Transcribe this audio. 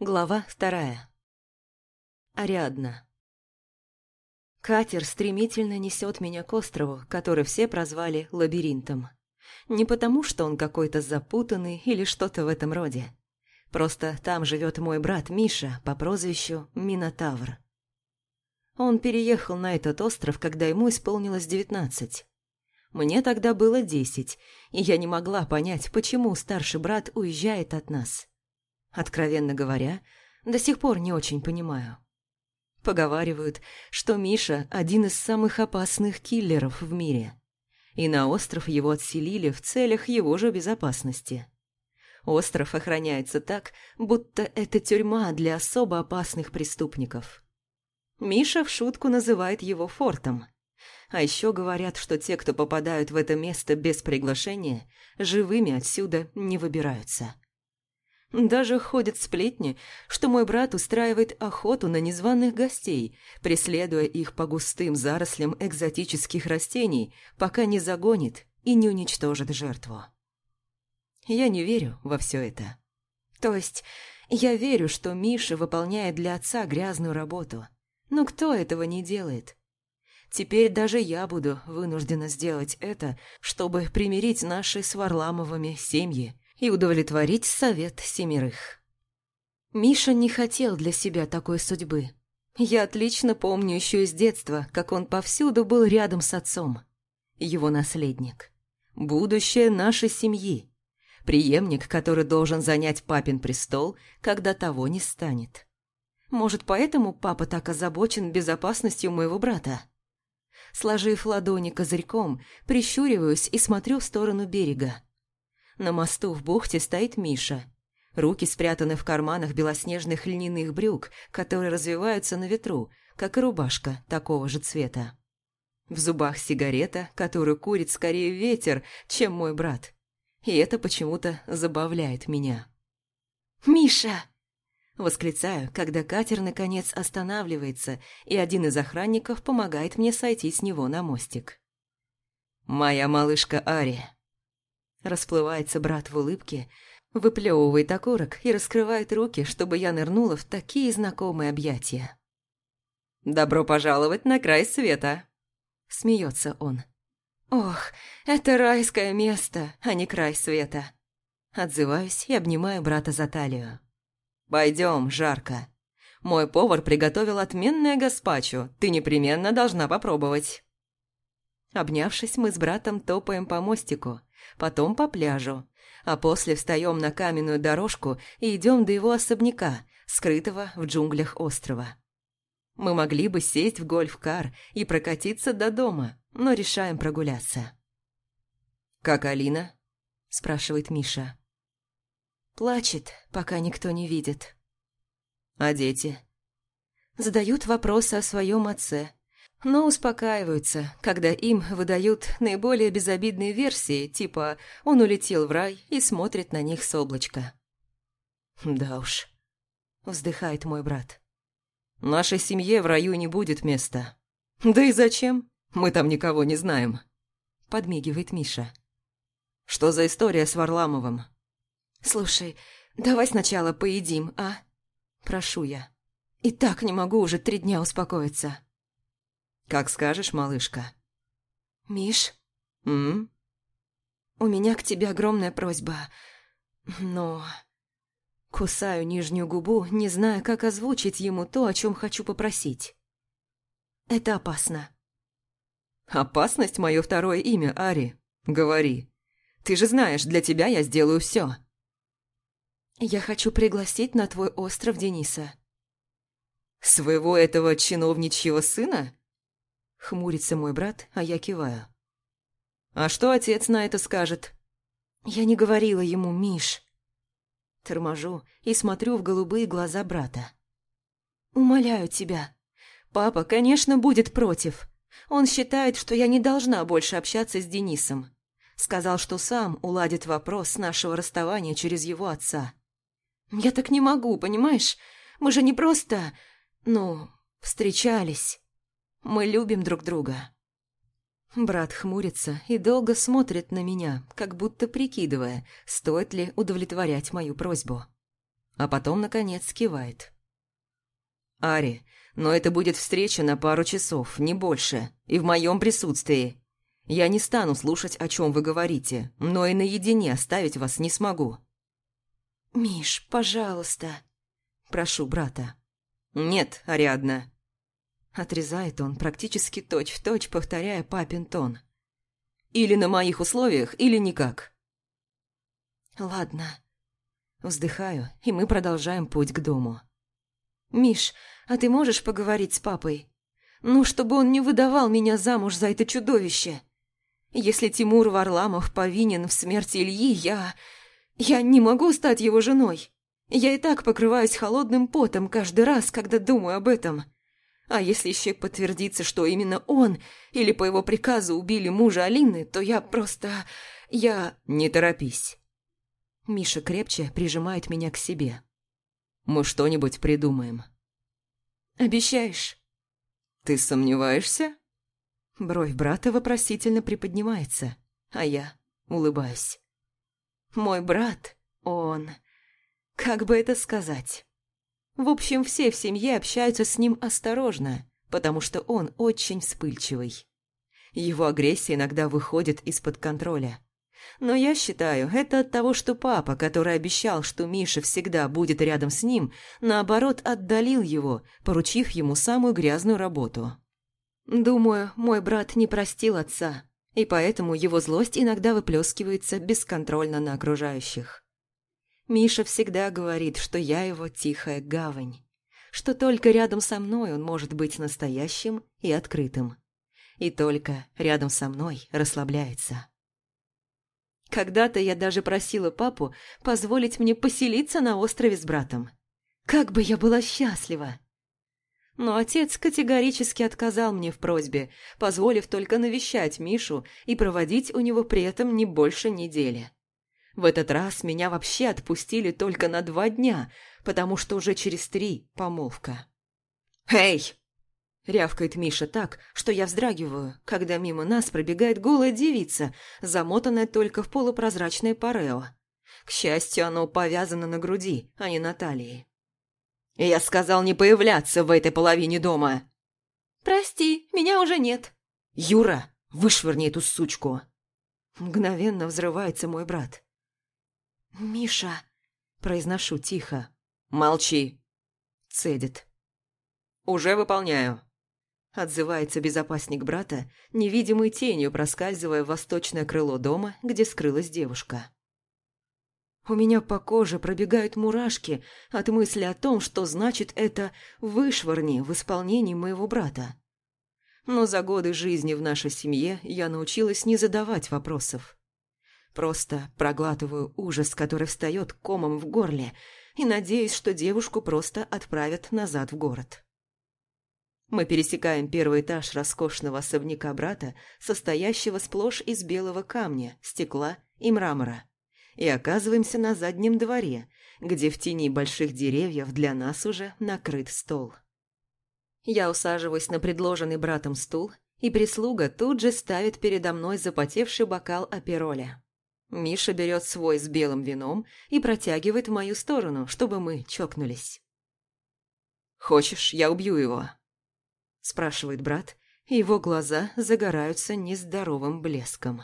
Глава вторая. Ариадна. Катер стремительно несет меня к острову, который все прозвали лабиринтом. Не потому, что он какой-то запутанный или что-то в этом роде. Просто там живет мой брат Миша по прозвищу Минотавр. Он переехал на этот остров, когда ему исполнилось девятнадцать. Мне тогда было десять, и я не могла понять, почему старший брат уезжает от нас. Откровенно говоря, до сих пор не очень понимаю. Поговаривают, что Миша – один из самых опасных киллеров в мире. И на остров его отселили в целях его же безопасности. Остров охраняется так, будто это тюрьма для особо опасных преступников. Миша в шутку называет его фортом. А еще говорят, что те, кто попадают в это место без приглашения, живыми отсюда не выбираются. Даже ходят сплетни, что мой брат устраивает охоту на незваных гостей, преследуя их по густым зарослям экзотических растений, пока не загонит и не уничтожит жертву. Я не верю во все это. То есть, я верю, что Миша выполняет для отца грязную работу. Но кто этого не делает? Теперь даже я буду вынуждена сделать это, чтобы примирить наши с Варламовыми семьи и удовлетворить совет семерых. Миша не хотел для себя такой судьбы. Я отлично помню еще из детства, как он повсюду был рядом с отцом. Его наследник. Будущее нашей семьи. Преемник, который должен занять папин престол, когда того не станет. Может, поэтому папа так озабочен безопасностью моего брата? Сложив ладони козырьком, прищуриваюсь и смотрю в сторону берега. На мосту в бухте стоит Миша. Руки спрятаны в карманах белоснежных льняных брюк, которые развиваются на ветру, как и рубашка такого же цвета. В зубах сигарета, которую курит скорее ветер, чем мой брат. И это почему-то забавляет меня. «Миша!» Восклицаю, когда катер наконец останавливается, и один из охранников помогает мне сойти с него на мостик. «Моя малышка Ари», Расплывается брат в улыбке, выплевывает окурок и раскрывает руки, чтобы я нырнула в такие знакомые объятия. «Добро пожаловать на край света!» Смеется он. «Ох, это райское место, а не край света!» Отзываюсь и обнимаю брата за талию. «Пойдем, жарко. Мой повар приготовил отменное гаспачо, ты непременно должна попробовать». Обнявшись, мы с братом топаем по мостику, потом по пляжу, а после встаем на каменную дорожку и идем до его особняка, скрытого в джунглях острова. Мы могли бы сесть в гольф-кар и прокатиться до дома, но решаем прогуляться. «Как Алина?» – спрашивает Миша. Плачет, пока никто не видит. «А дети?» Задают вопросы о своем отце, но успокаиваются, когда им выдают наиболее безобидные версии, типа «он улетел в рай» и смотрит на них с облачка. «Да уж», — вздыхает мой брат. «Нашей семье в раю не будет места». «Да и зачем? Мы там никого не знаем», — подмигивает Миша. «Что за история с Варламовым?» «Слушай, давай сначала поедим, а?» Прошу я. И так не могу уже три дня успокоиться. «Как скажешь, малышка». «Миш?» «М?» «У меня к тебе огромная просьба, но...» Кусаю нижнюю губу, не зная, как озвучить ему то, о чем хочу попросить. «Это опасно». «Опасность – мое второе имя, Ари. Говори. Ты же знаешь, для тебя я сделаю все. «Я хочу пригласить на твой остров Дениса». «Своего этого чиновничьего сына?» Хмурится мой брат, а я киваю. «А что отец на это скажет?» «Я не говорила ему, Миш». Торможу и смотрю в голубые глаза брата. «Умоляю тебя. Папа, конечно, будет против. Он считает, что я не должна больше общаться с Денисом. Сказал, что сам уладит вопрос нашего расставания через его отца. Я так не могу, понимаешь? Мы же не просто, ну, встречались». Мы любим друг друга». Брат хмурится и долго смотрит на меня, как будто прикидывая, стоит ли удовлетворять мою просьбу. а потом, наконец, кивает. «Ари, но это будет встреча на пару часов, не больше, и в моем присутствии. Я не стану слушать, о чем вы говорите, но и наедине оставить вас не смогу». «Миш, пожалуйста», – прошу брата. «Нет, Ариадна». Отрезает он, практически точь-в-точь, точь, повторяя папин тон. «Или на моих условиях, или никак». «Ладно». Вздыхаю, и мы продолжаем путь к дому. «Миш, а ты можешь поговорить с папой? Ну, чтобы он не выдавал меня замуж за это чудовище. Если Тимур Варламов повинен в смерти Ильи, я... Я не могу стать его женой. Я и так покрываюсь холодным потом каждый раз, когда думаю об этом. А если еще подтвердится, что именно он или по его приказу убили мужа Алины, то я просто... Я... Не торопись. Миша крепче прижимает меня к себе. Мы что-нибудь придумаем. Обещаешь? Ты сомневаешься? Бровь брата вопросительно приподнимается, а я улыбаюсь. Мой брат, он... Как бы это сказать? В общем, все в семье общаются с ним осторожно, потому что он очень вспыльчивый. Его агрессия иногда выходит из-под контроля. Но я считаю, это от того, что папа, который обещал, что Миша всегда будет рядом с ним, наоборот, отдалил его, поручив ему самую грязную работу. Думаю, мой брат не простил отца, и поэтому его злость иногда выплескивается бесконтрольно на окружающих. Миша всегда говорит, что я его тихая гавань, что только рядом со мной он может быть настоящим и открытым. И только рядом со мной расслабляется. Когда-то я даже просила папу позволить мне поселиться на острове с братом. Как бы я была счастлива! Но отец категорически отказал мне в просьбе, позволив только навещать Мишу и проводить у него при этом не больше недели. В этот раз меня вообще отпустили только на два дня, потому что уже через три помолвка. «Эй!» – рявкает Миша так, что я вздрагиваю, когда мимо нас пробегает голая девица, замотанная только в полупрозрачное парео. К счастью, оно повязано на груди, а не на талии. «Я сказал не появляться в этой половине дома!» «Прости, меня уже нет!» «Юра, вышвырни эту сучку!» Мгновенно взрывается мой брат. «Миша!» – произношу тихо. «Молчи!» – цедит. «Уже выполняю!» – отзывается безопасник брата, невидимой тенью проскальзывая в восточное крыло дома, где скрылась девушка. У меня по коже пробегают мурашки от мысли о том, что значит это «вышвырни» в исполнении моего брата. Но за годы жизни в нашей семье я научилась не задавать вопросов. Просто проглатываю ужас, который встает комом в горле, и надеюсь, что девушку просто отправят назад в город. Мы пересекаем первый этаж роскошного особняка брата, состоящего сплошь из белого камня, стекла и мрамора, и оказываемся на заднем дворе, где в тени больших деревьев для нас уже накрыт стол. Я усаживаюсь на предложенный братом стул, и прислуга тут же ставит передо мной запотевший бокал апероля. Миша берет свой с белым вином и протягивает в мою сторону, чтобы мы чокнулись. «Хочешь, я убью его?» спрашивает брат, и его глаза загораются нездоровым блеском.